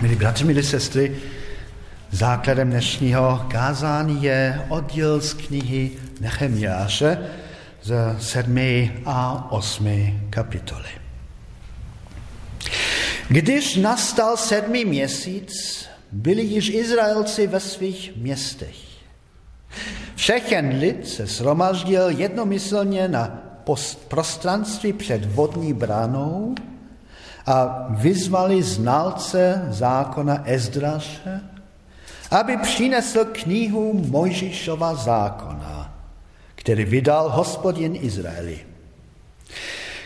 Milí bratři, milí sestry, základem dnešního kázání je oddíl z knihy Nechemiáše z 7. a 8. kapitoly. Když nastal sedmý měsíc, byli již Izraelci ve svých městech. Všechen lid se shromaždil jednomyslně na prostranství před vodní branou a vyzvali znalce zákona Ezdraše, aby přinesl knihu Mojžíšova zákona, který vydal hospodin Izraeli.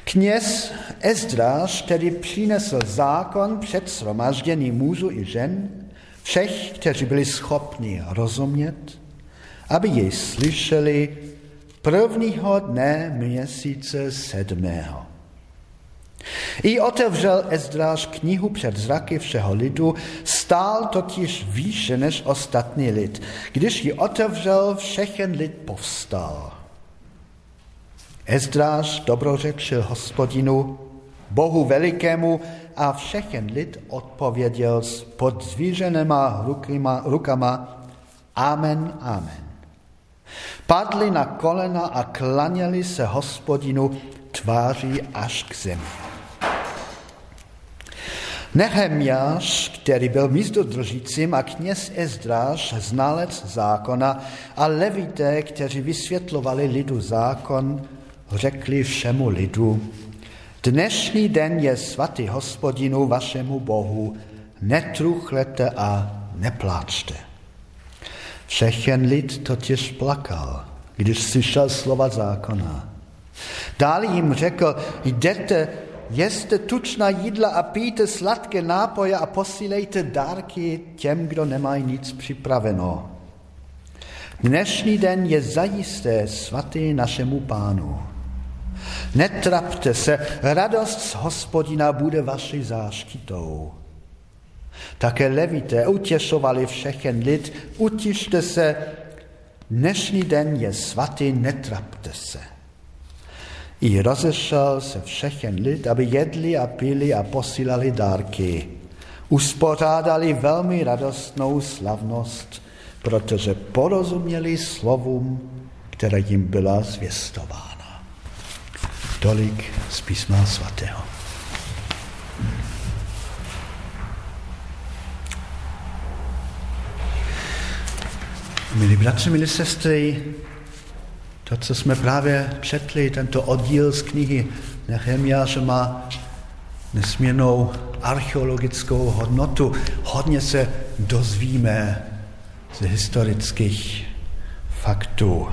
Kněz Ezdráš který přinesl zákon před shromaždění mužů i žen, všech, kteří byli schopni rozumět, aby jej slyšeli prvního dne měsíce sedmého. I otevřel Ezdráš knihu před zraky všeho lidu, stál totiž výše než ostatní lid. Když ji otevřel, všechen lid povstal. Ezdráš dobrořečil hospodinu, Bohu velikému a všechen lid odpověděl s podzvířenýma rukama, rukama Amen, Amen. Padli na kolena a klaněli se hospodinu tváří až k zemi. Nehemiáš, který byl místodržícím a kněz Ezdráš, znalec zákona a levité, kteří vysvětlovali lidu zákon, řekli všemu lidu, dnešní den je svatý hospodinu vašemu Bohu, netruchlete a nepláčte. Všechen lid totiž plakal, když slyšel slova zákona. Dále jim řekl, jděte, jeste tučná jídla a pijte sladké nápoje a posílejte dárky těm, kdo nemají nic připraveno. Dnešní den je zajisté svatý našemu pánu. Netrapte se, radost z hospodina bude vaší záštitou. Také levité utěšovali všechen lid, utište se, dnešní den je svatý, netrapte se. I rozešel se všechen lid, aby jedli a pili a posílali dárky. Uspořádali velmi radostnou slavnost, protože porozuměli slovům, které jim byla zvěstována. Tolik z písma svatého. Milí bratři, milí sestry, to, co jsme právě četli, tento oddíl z knihy Nehemiáše má nesmírnou archeologickou hodnotu. Hodně se dozvíme z historických faktů.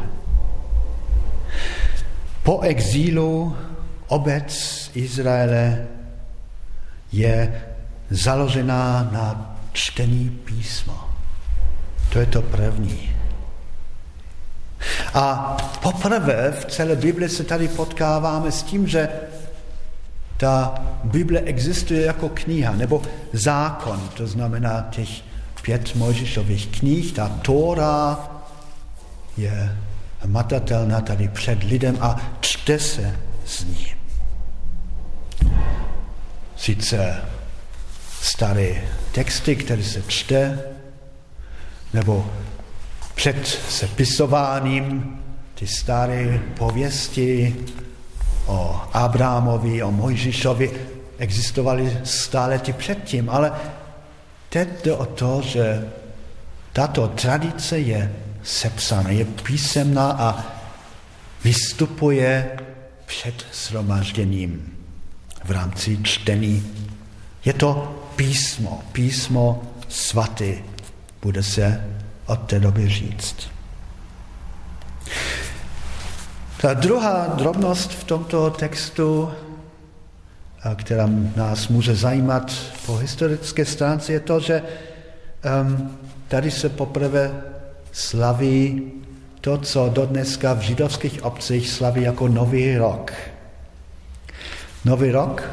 Po exílu obec Izraele je založená na čtení písma. To je to první. A poprvé v celé Bibli se tady potkáváme s tím, že ta Bible existuje jako kniha nebo zákon, to znamená těch pět Mojžišových knih, ta Tóra je matatelná tady před lidem a čte se z ní. Sice staré texty, které se čte, nebo před sepisováním ty staré pověsti o Abrámovi, o Mojžišovi existovaly stále ty předtím, ale teď jde o to, že tato tradice je sepsána, je písemná a vystupuje před shromažděním v rámci čtení. Je to písmo, písmo svaté, bude se od té doby říct. Ta druhá drobnost v tomto textu, která nás může zajímat po historické stránce, je to, že um, tady se poprvé slaví to, co do dneska v židovských obcích slaví jako Nový rok. Nový rok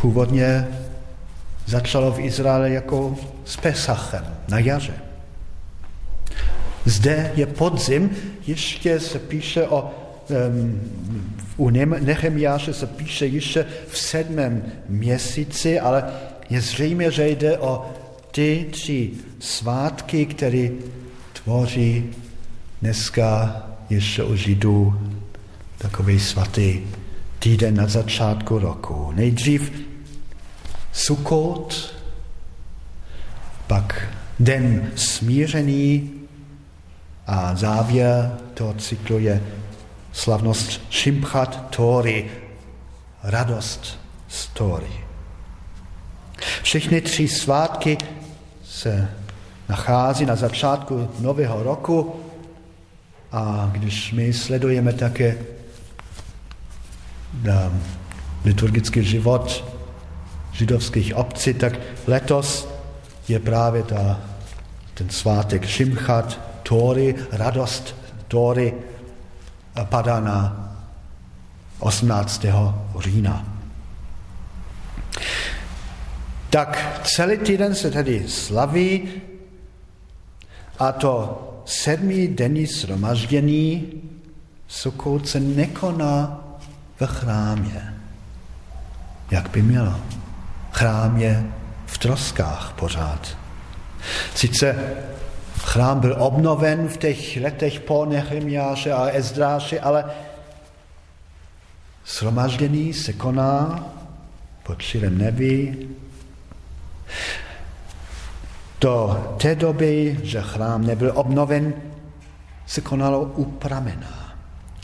původně začalo v Izraeli jako s Pesachem na jaře. Zde je podzim, ještě se píše o, um, u Nechemiáše se píše ještě v sedmém měsíci, ale je zřejmě, že jde o ty tři svátky, které tvoří dneska ještě u Židů takový svatý týden na začátku roku. Nejdřív Sukot, pak den smířený a závěr toho cyklu je slavnost Shimchat Tori, radost z Tori. Všechny tři svátky se nachází na začátku nového roku a když my sledujeme také liturgický život židovských obcí, tak letos je právě ta, ten svátek Šimchat, Tóry, radost Tóry padá na 18. října. Tak celý týden se tedy slaví a to sedmý denní shromaždění Sukot se nekoná v chrámě, jak by mělo. Chrám je v troskách pořád. Sice chrám byl obnoven v těch letech po Nehemiáše a Ezdráše, ale shromaždění se koná pod širem nebi. Do té doby, že chrám nebyl obnoven, se konalo u pramena.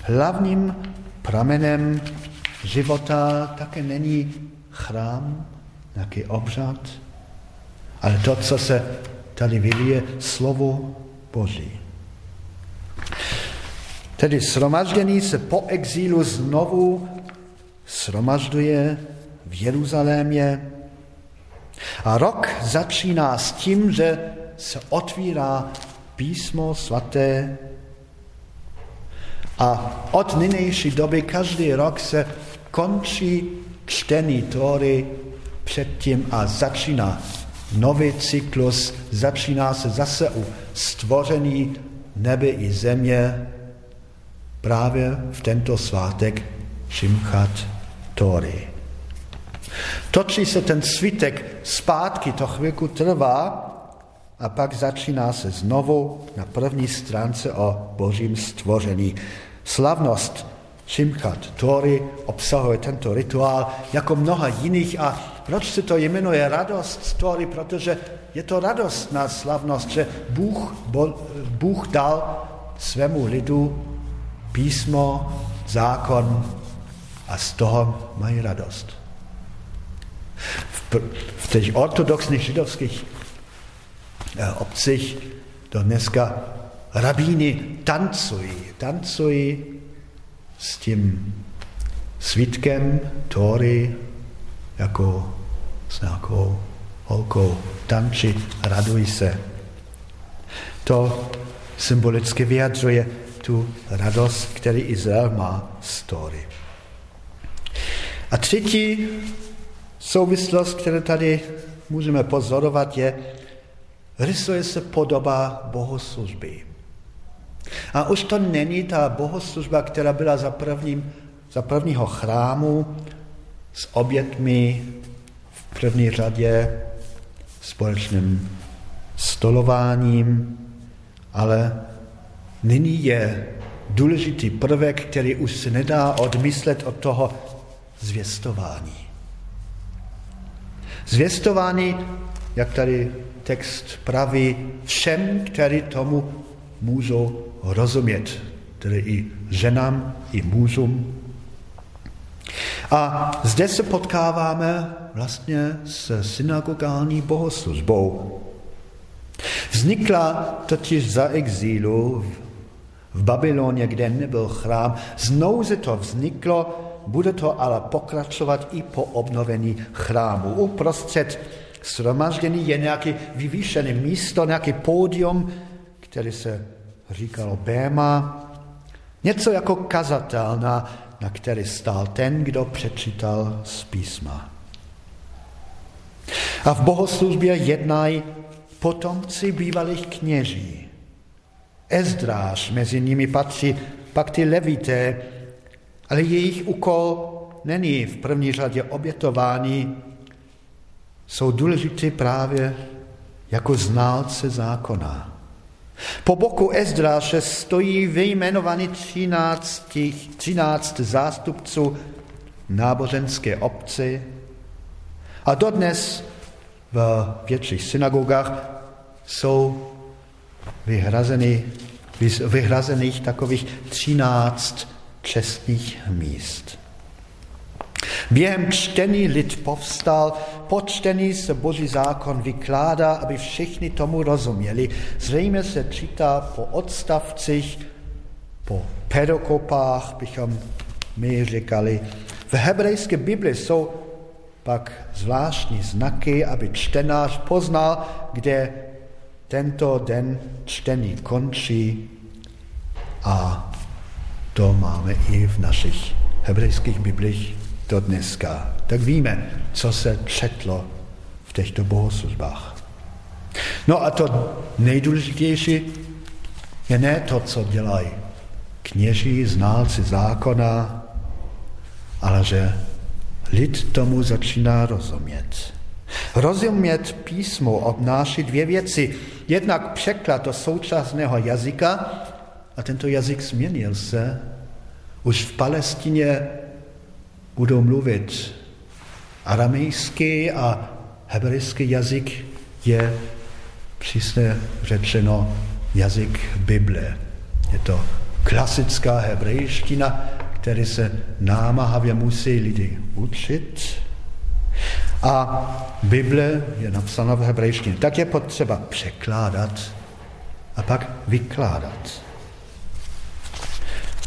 Hlavním pramenem života také není chrám, nějaký obřad, ale to, co se tady vylije, slovo Boží. Tedy sromaždění se po exílu znovu sromažďuje v Jeruzalémě a rok začíná s tím, že se otvírá písmo svaté a od nynější doby každý rok se končí čtení Tóry předtím a začíná nový cyklus, začíná se zase u stvoření nebe i země právě v tento svátek Šimchat Tóry. Točí se ten svitek zpátky, to chvilku trvá a pak začíná se znovu na první stránce o božím stvoření. Slavnost Šimchat Tóry obsahuje tento rituál jako mnoha jiných a proč se to jmenuje radost z Tóry? Protože je to radostná slavnost, že Bůh, bo, Bůh dal svému lidu písmo, zákon a z toho mají radost. V, v těch ortodoxních židovských eh, obcích to dneska rabíny tancují, tancují s tím svítkem Tóry jako s nějakou holkou tanči, radují se. To symbolicky vyjadřuje tu radost, který Izrael má z Tóry. A třetí souvislost, kterou tady můžeme pozorovat, je, rysuje se podoba bohoslužby. A už to není ta bohoslužba, která byla za, prvním, za prvního chrámu s obětmi v první řadě, společným stolováním, ale nyní je důležitý prvek, který už se nedá odmyslet od toho zvěstování. Zvěstování, jak tady text praví, všem, kteří tomu můžou rozumět, tedy i ženám, i mužům. A zde se potkáváme vlastně s synagogální bohoslužbou. Vznikla totiž za exílu v Babyloně, kde nebyl chrám. Znovu se to vzniklo, bude to ale pokračovat i po obnovení chrámu. Uprostřed shromaždění je nějaký vyvýšený místo, nějaký pódium, který se říkalo Béma, něco jako kazatel, na, který stál ten, kdo přečítal z písma. A v bohoslužbě jednají potomci bývalých kněží. Ezdráž mezi nimi patří, pak ty levité, ale jejich úkol není v první řadě obětování, jsou důležité právě jako znalce zákona. Po boku Ezdráše stojí vyjmenovaný 13, 13 zástupců náboženské obce a dodnes v větších synagogách jsou vyhrazeny, vyhrazených takových 13 čestných míst. Během čtení lid povstal, po čtení se Boží zákon vykládá, aby všichni tomu rozuměli. Zřejmě se čítá po odstavcích, po pedokopách, bychom my říkali. V hebrejské Bibli jsou pak zvláštní znaky, aby čtenář poznal, kde tento den čtení končí a to máme i v našich hebrejských biblích do dneska. Tak víme, co se četlo v těchto bohoslužbách. No a to nejdůležitější je ne to, co dělají kněží, znalci zákona, ale že lid tomu začíná rozumět. Rozumět písmo obnáší dvě věci. Jednak překlad do současného jazyka, a tento jazyk změnil se. Už v Palestině budou mluvit aramejský a hebrejský jazyk je přísně řečeno jazyk Bible. Je to klasická hebrejština, který se námahavě musí lidi učit. A Bible je napsána v hebrejštině. Tak je potřeba překládat a pak vykládat.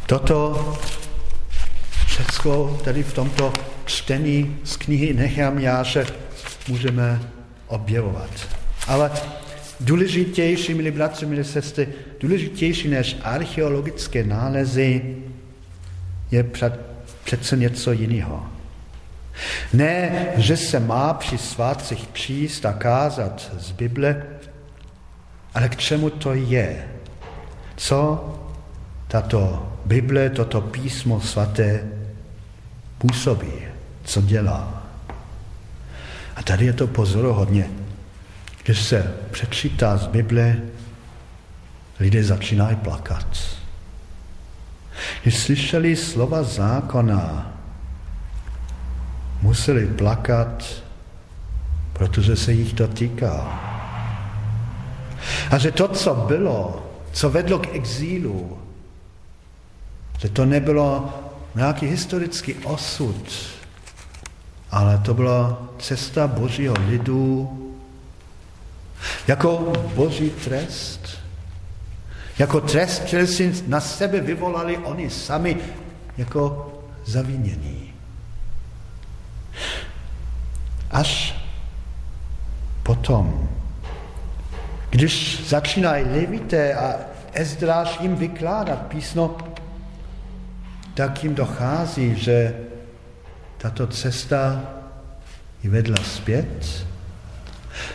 Toto všechno tady v tomto čtení z knihy Nechamiáše můžeme objevovat. Ale důležitější, milí bratři, milí sestry, důležitější než archeologické nálezy je před, přece něco jiného. Ne, že se má při svátcích číst a kázat z Bible, ale k čemu to je? Co tato Bible, toto písmo svaté působí, co dělá. A tady je to pozoruhodně. Když se přečítá z Bible, lidé začínají plakat. Když slyšeli slova zákona, museli plakat, protože se jich to týká. A že to, co bylo, co vedlo k exílu, že to nebylo nějaký historický osud, ale to byla cesta božího lidu jako boží trest. Jako trest, který si na sebe vyvolali oni sami jako zavinění. Až potom, když začínají levité a Ezdráš jim vykládat písmo, tak jim dochází, že tato cesta ji vedla zpět,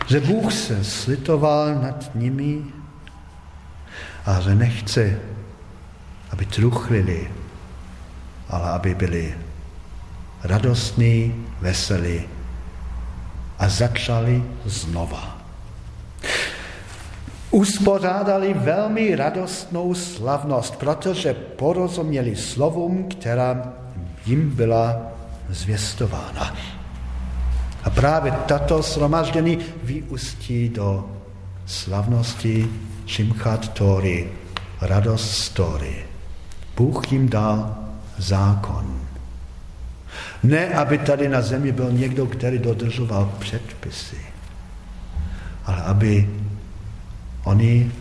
že Bůh se slitoval nad nimi a že nechce, aby truchlili, ale aby byli radostní, veselí a začali znova uspořádali velmi radostnou slavnost, protože porozuměli slovům, která jim byla zvěstována. A právě tato shromaždění vyústí do slavnosti Šimchat Tori, radost story. Bůh jim dal zákon. Ne, aby tady na zemi byl někdo, který dodržoval předpisy, ale aby Oni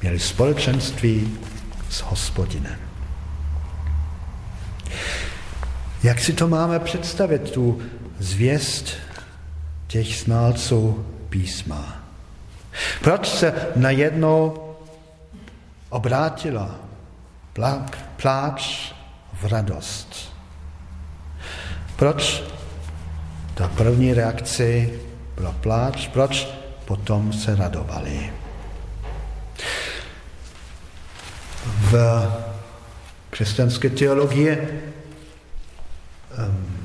měli společenství s hospodinem. Jak si to máme představit, tu zvěst těch znalců písma? Proč se najednou obrátila pláč v radost? Proč ta první reakce byla pláč? Proč potom se radovali? V křesťanské teologie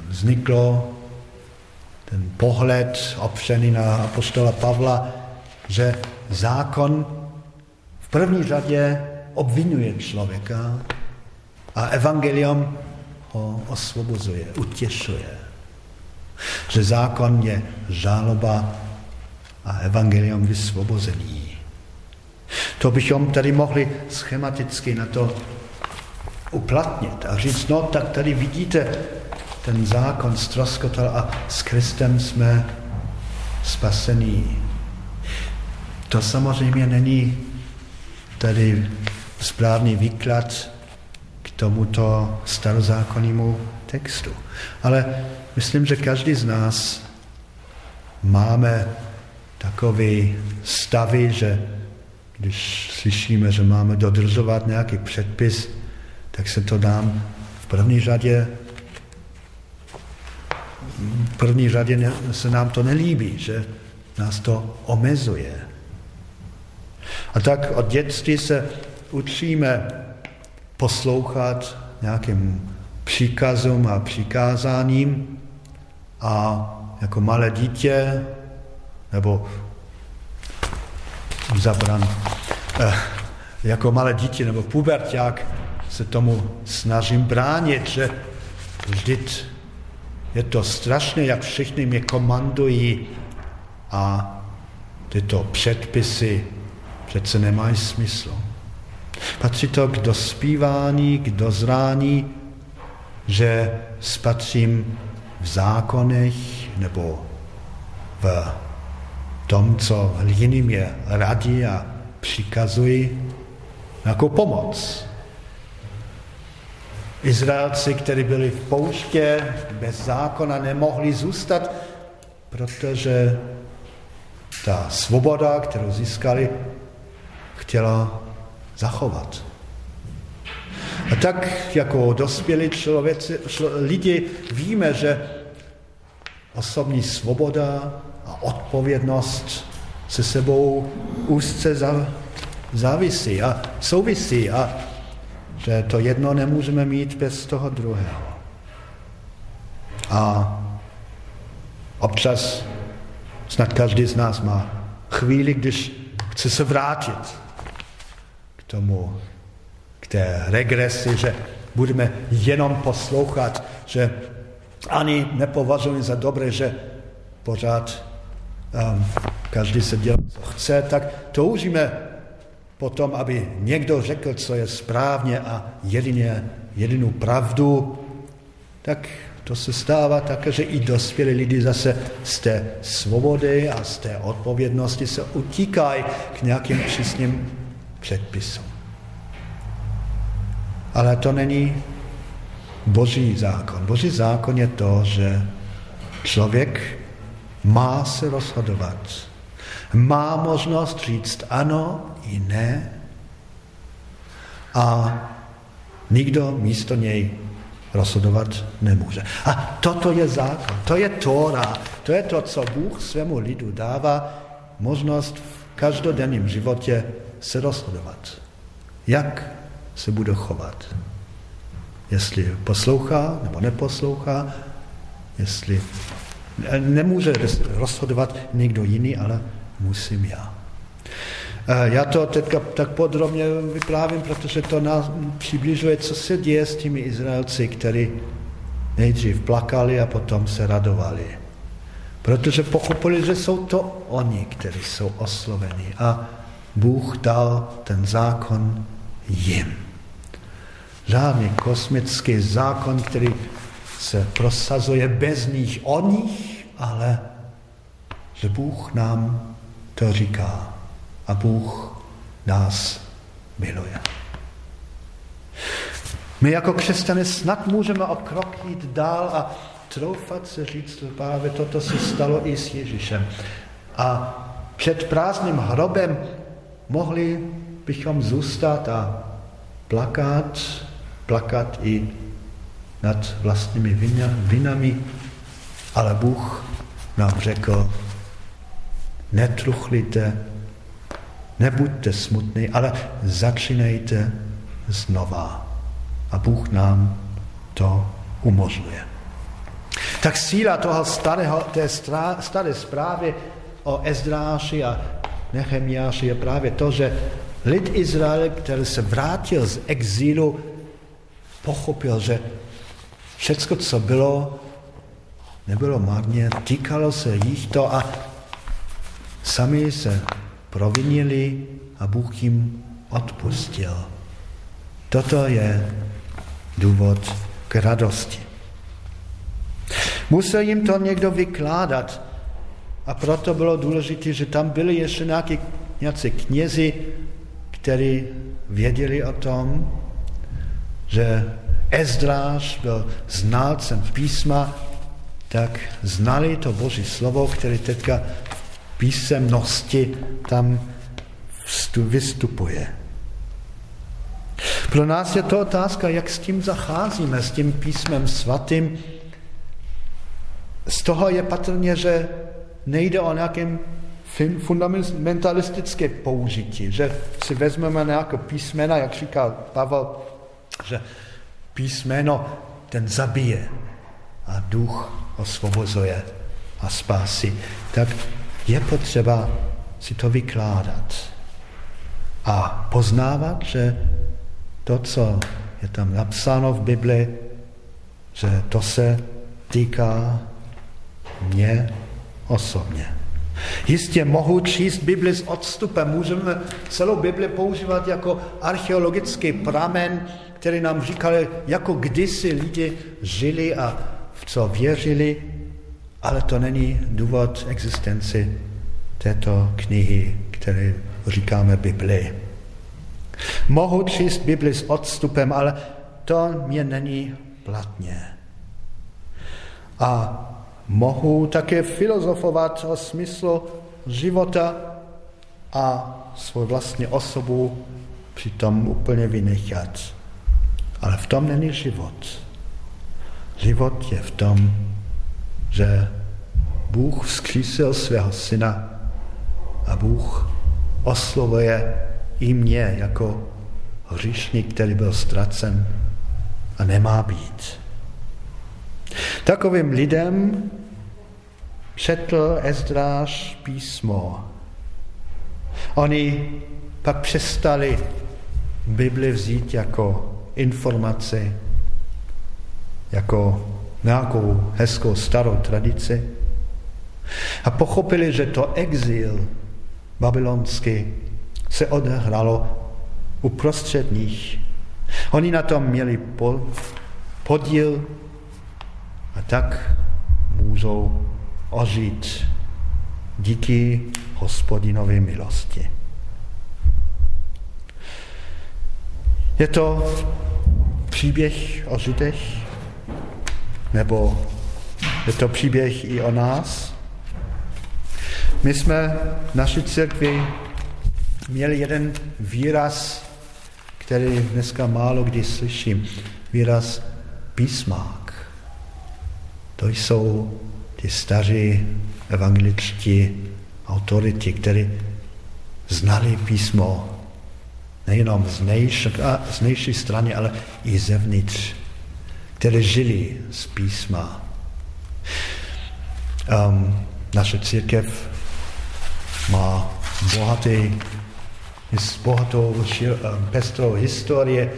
vzniklo ten pohled opřený na apostola Pavla, že zákon v první řadě obvinuje člověka a evangelium ho osvobozuje, utěšuje. Že zákon je žáloba a evangelium vysvobození. To bychom tady mohli schematicky na to uplatnit a říct, no tak tady vidíte, ten zákon ztroskotal a s Kristem jsme spasení. To samozřejmě není tady správný výklad k tomuto starozákonnímu textu. Ale myslím, že každý z nás máme takový stavy, že když slyšíme, že máme dodržovat nějaký předpis, tak se to nám v první řadě v první řadě se nám to nelíbí, že nás to omezuje. A tak od dětství se učíme poslouchat nějakým příkazům a přikázáním a jako malé dítě nebo zabran, eh, jako malé dítě nebo puberták se tomu snažím bránit, že vždyť je to strašné, jak všichni mě komandují a tyto předpisy přece nemají smysl. Patří to k dospívání, k dozrání, že spatřím v zákonech nebo v tom, co jiným je radí a přikazují, jako pomoc. Izraelci, kteří byli v pouště, bez zákona nemohli zůstat, protože ta svoboda, kterou získali, chtěla zachovat. A tak jako dospělí člověci, člo, lidi víme, že osobní svoboda odpovědnost se sebou úzce závisí a souvisí a že to jedno nemůžeme mít bez toho druhého. A občas snad každý z nás má chvíli, když chce se vrátit k tomu, k té regresi, že budeme jenom poslouchat, že ani nepovažujeme za dobré, že pořád každý se dělá, co chce, tak toužíme potom, aby někdo řekl, co je správně a jedině, jedinou pravdu, tak to se stává také, že i dospělí lidi zase z té svobody a z té odpovědnosti se utíkají k nějakým přísným předpisům. Ale to není boží zákon. Boží zákon je to, že člověk má se rozhodovat. Má možnost říct ano i ne. A nikdo místo něj rozhodovat nemůže. A toto je zákon, to je Tóra, to je to, co Bůh svému lidu dává možnost v každodenním životě se rozhodovat. Jak se bude chovat. Jestli poslouchá nebo neposlouchá, jestli nemůže rozhodovat někdo jiný, ale musím já. Eh, já to teďka tak podrobně vyprávím, protože to nás přibližuje, co se děje s těmi Izraelci, kteří nejdřív plakali a potom se radovali. Protože pochopili, že jsou to oni, kteří jsou osloveni a Bůh dal ten zákon jim. Žádný kosmický zákon, který se prosazuje bez nich o nich, ale že Bůh nám to říká a Bůh nás miluje. My jako křesťané snad můžeme o krok jít dál a troufat se říct, právě toto se stalo i s Ježíšem. A před prázdným hrobem mohli bychom zůstat a plakat, plakat i nad vlastními vinami, ale Bůh nám řekl, netruchlite, Nebuďte smutní, ale začínejte znova. A Bůh nám to umožňuje. Tak síla toho starého, té staré zprávy o Ezdráši a Nechemiáši je právě to, že lid Izrael, který se vrátil z exílu, pochopil, že všecko, co bylo, nebylo marně, týkalo se jich to a sami se provinili a Bůh jim odpustil. Toto je důvod k radosti. Musel jim to někdo vykládat a proto bylo důležité, že tam byli ještě nějaký, nějací knězi, kteří věděli o tom, že Ezdráž byl znalcem písma, tak znali to Boží slovo, které teďka v písemnosti tam vystupuje. Pro nás je to otázka, jak s tím zacházíme, s tím písmem svatým. Z toho je patrně, že nejde o nějakém fundamentalistické použití, že si vezmeme nějaké písmena, jak říkal Pavel, že písmeno ten zabije a duch osvobozuje a spásí, tak je potřeba si to vykládat a poznávat, že to, co je tam napsáno v Bibli, že to se týká mě osobně. Jistě mohu číst Bibli s odstupem, můžeme celou Bibli používat jako archeologický pramen, který nám říkal, jako kdysi lidi žili a v co věřili, ale to není důvod existenci této knihy, které říkáme Bibli. Mohu číst Bibli s odstupem, ale to mě není platně. A mohu také filozofovat o smyslu života a svou vlastní osobu přitom úplně vynechat. Ale v tom není život. Život je v tom, že Bůh vzkřísil svého syna a Bůh oslovuje i mě jako hříšník, který byl ztracen a nemá být. Takovým lidem četl Ezdráš písmo. Oni pak přestali Bibli vzít jako informaci, jako nějakou hezkou starou tradici a pochopili, že to exil babylonský se odehralo uprostřed nich. Oni na tom měli podíl a tak můžou ožít díky hospodinové milosti. Je to příběh o Židech, nebo je to příběh i o nás? My jsme v naší církvi měli jeden výraz, který dneska málo kdy slyším. Výraz písmák. To jsou ty staří evangeličtí autority, kteří znali písmo nejenom z, nejš, z nejší strany, ale i zevnitř, které žili z písma. Um, naše církev má bohatý, bohatou pestrou historie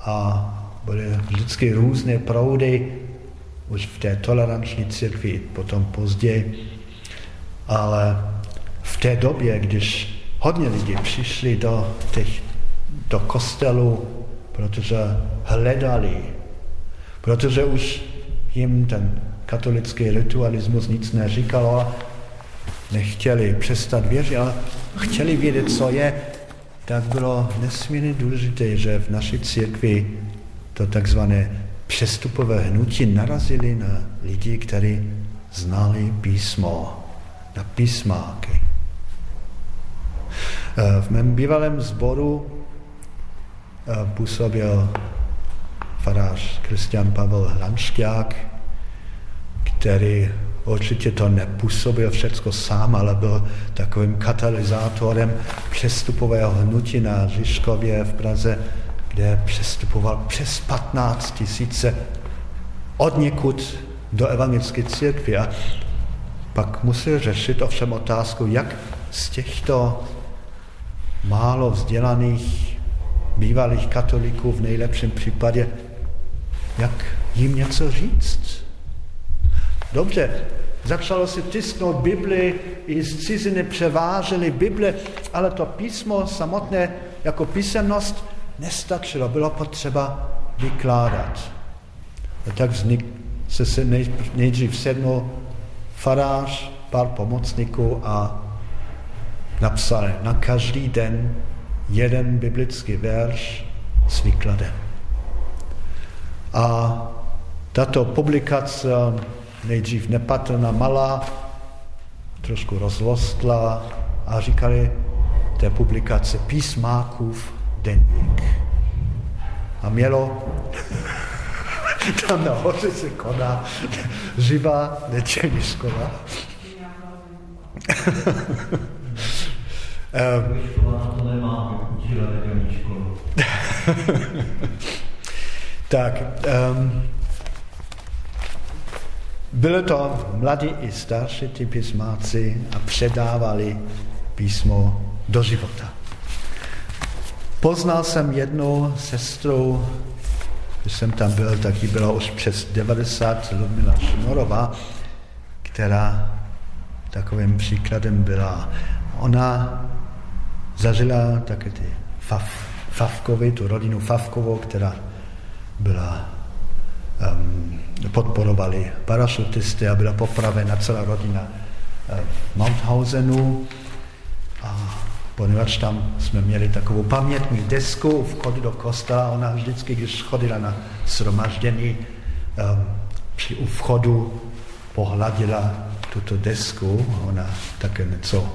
a byly vždycky různé proudy, už v té toleranční církvi, potom později. Ale v té době, když hodně lidí přišli do, těch, do kostelu, protože hledali, protože už jim ten katolický ritualismus nic neříkal, nechtěli přestat věřit, ale chtěli vědět, co je, tak bylo nesmírně důležité, že v naší církvi to takzvané přestupové hnutí narazili na lidi, kteří znali písmo, na písmáky. Eh, v mém bývalém sboru působil farář Kristian Pavel Hranšťák, který určitě to nepůsobil všecko sám, ale byl takovým katalyzátorem přestupového hnutí na Žižkově v Praze, kde přestupoval přes 15 tisíce od někud do evangelické církve a pak musí řešit ovšem otázku, jak z těchto málo vzdělaných bývalých katoliků v nejlepším případě, jak jim něco říct. Dobře, začalo se tisknout Bibli, i z ciziny převáželi Bible, ale to písmo samotné jako písemnost nestačilo, bylo potřeba vykládat. A tak vznik, se, se nejdřív sednul farář, pár pomocníků a napsali na každý den jeden biblický verš s výkladem. A tato publikace nejdřív nepatrná malá, trošku rozlostla a říkali té publikace písmákův denník. A mělo tam nahoře se koná živá škola. tak, um, byly to mladí i starší ty písmáci a předávali písmo do života. Poznal jsem jednu sestru, když jsem tam byl, tak jí bylo už přes 90, Ludmila Šmorová, která takovým příkladem byla. Ona zažila také ty Fav, Favkovi, tu rodinu Favkovou, která byla, um, podporovali parašutisty a byla popravena celá rodina uh, Mauthausenu. A poněvadž tam jsme měli takovou pamětní desku u vchodu do kostela, ona vždycky, když chodila na shromaždění, um, při u vchodu pohladila tuto desku, ona také něco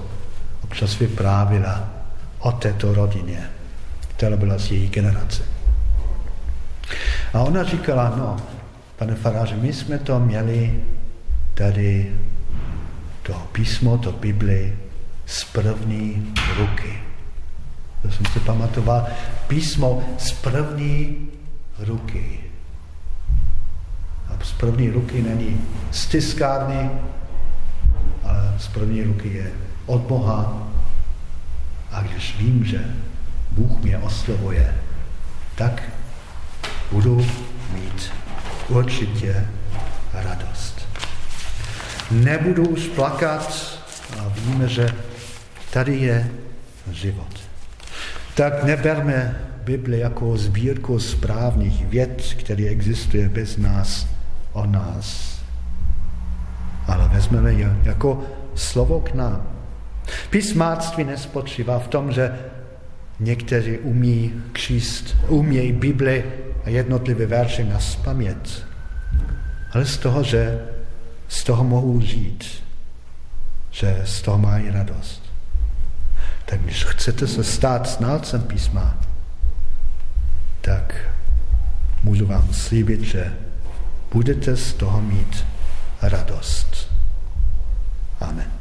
občas vyprávila o této rodině, která byla z její generace. A ona říkala, no, pane faráře, my jsme to měli tady to písmo, to Bibli z první ruky. To jsem si pamatoval. Písmo z první ruky. A z první ruky není z tiskárny, ale z první ruky je od Boha. A když vím, že Bůh mě oslovuje, tak budu mít určitě radost. Nebudu už plakat a víme, že tady je život. Tak neberme Bibli jako sbírku správných věd, který existuje bez nás o nás. Ale vezmeme je jako slovo k nám. Písmáctví nespočívá v tom, že někteří umí kříst, umějí Bibli a jednotlivé verše na spamět, ale z toho, že z toho mohou žít, že z toho mají radost. Tak když chcete se stát znalcem písma, tak můžu vám slíbit, že budete z toho mít radost. Amen.